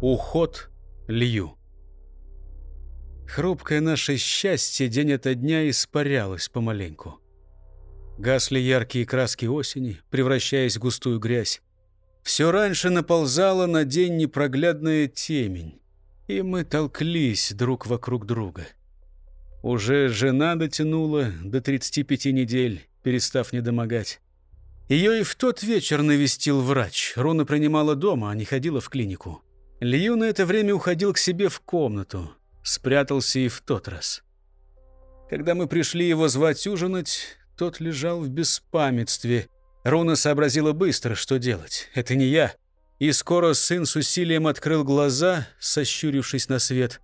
Уход Лью. Хрупкое наше счастье день ото дня испарялось помаленьку. Гасли яркие краски осени, превращаясь в густую грязь. Все раньше наползала на день непроглядная темень, и мы толклись друг вокруг друга. Уже жена дотянула до 35 недель, перестав недомогать. Ее и в тот вечер навестил врач. Руна принимала дома, а не ходила в клинику. Лью на это время уходил к себе в комнату. Спрятался и в тот раз. Когда мы пришли его звать ужинать, тот лежал в беспамятстве. Руна сообразила быстро, что делать. Это не я. И скоро сын с усилием открыл глаза, сощурившись на свет.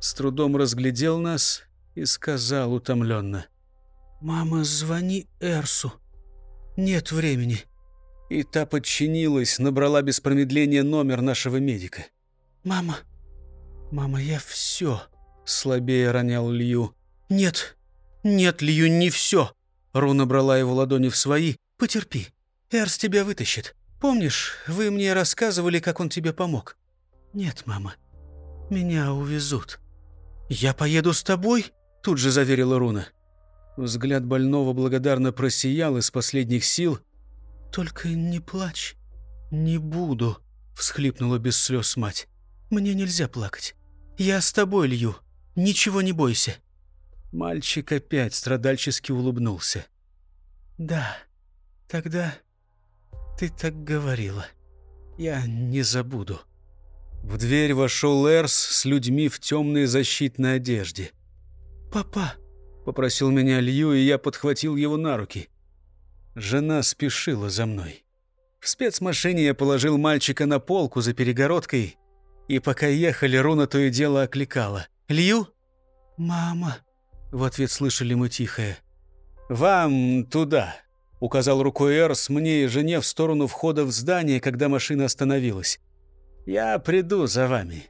С трудом разглядел нас и сказал утомленно. «Мама, звони Эрсу. Нет времени». И та подчинилась, набрала без промедления номер нашего медика. «Мама, мама, я все», — слабее ронял Лью. «Нет, нет, Лью, не все». Руна брала его ладони в свои. «Потерпи, Эрс тебя вытащит. Помнишь, вы мне рассказывали, как он тебе помог?» «Нет, мама, меня увезут». «Я поеду с тобой?» — тут же заверила Руна. Взгляд больного благодарно просиял из последних сил — «Только не плачь. Не буду», — всхлипнула без слез мать. «Мне нельзя плакать. Я с тобой, Лью. Ничего не бойся». Мальчик опять страдальчески улыбнулся. «Да, тогда ты так говорила. Я не забуду». В дверь вошел Эрс с людьми в темной защитной одежде. «Папа», — попросил меня Лью, и я подхватил его на руки. Жена спешила за мной. В спецмашине я положил мальчика на полку за перегородкой, и пока ехали, Руна то и дело окликала. «Лью?» «Мама!» — в ответ слышали мы тихое. «Вам туда!» — указал рукой Эрс мне и жене в сторону входа в здание, когда машина остановилась. «Я приду за вами».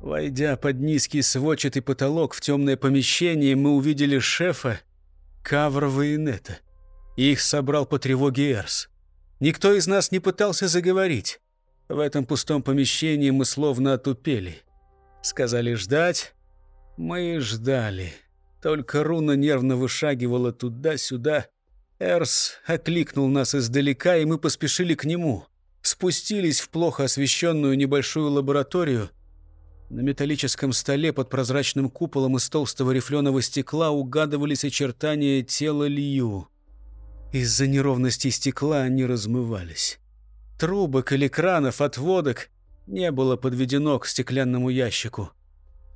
Войдя под низкий сводчатый потолок в темное помещение, мы увидели шефа Каврова и Нета. Их собрал по тревоге Эрс. Никто из нас не пытался заговорить. В этом пустом помещении мы словно отупели. Сказали ждать. Мы ждали. Только руна нервно вышагивала туда-сюда. Эрс окликнул нас издалека, и мы поспешили к нему. Спустились в плохо освещенную небольшую лабораторию. На металлическом столе под прозрачным куполом из толстого рифленого стекла угадывались очертания тела Лью. Из-за неровности стекла они размывались. Трубок или кранов от водок не было подведено к стеклянному ящику.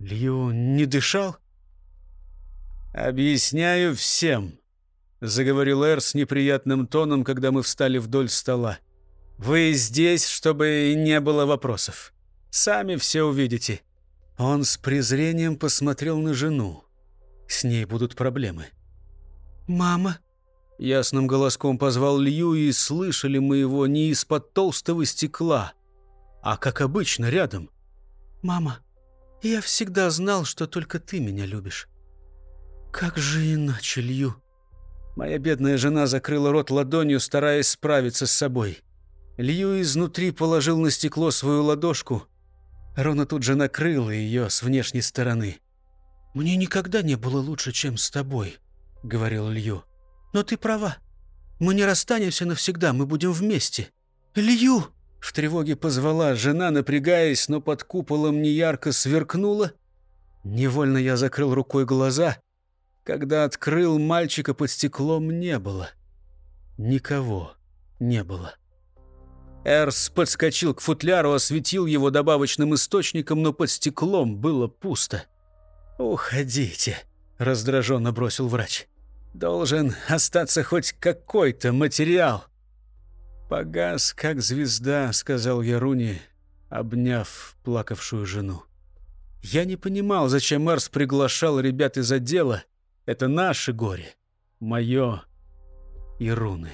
Лью не дышал? «Объясняю всем», — заговорил Эр с неприятным тоном, когда мы встали вдоль стола. «Вы здесь, чтобы не было вопросов. Сами все увидите». Он с презрением посмотрел на жену. С ней будут проблемы. «Мама», Ясным голоском позвал Лью, и слышали мы его не из-под толстого стекла, а, как обычно, рядом. «Мама, я всегда знал, что только ты меня любишь». «Как же иначе, Лью?» Моя бедная жена закрыла рот ладонью, стараясь справиться с собой. Лью изнутри положил на стекло свою ладошку. Рона тут же накрыла ее с внешней стороны. «Мне никогда не было лучше, чем с тобой», — говорил Лью. Но ты права. Мы не расстанемся навсегда, мы будем вместе. Лью!» В тревоге позвала жена, напрягаясь, но под куполом неярко сверкнула. Невольно я закрыл рукой глаза. Когда открыл, мальчика под стеклом не было. Никого не было. Эрс подскочил к футляру, осветил его добавочным источником, но под стеклом было пусто. «Уходите», — раздраженно бросил врач. Должен остаться хоть какой-то материал. «Погас, как звезда», — сказал Яруни, обняв плакавшую жену. Я не понимал, зачем Марс приглашал ребят из отдела. Это наше горе, мое и руны.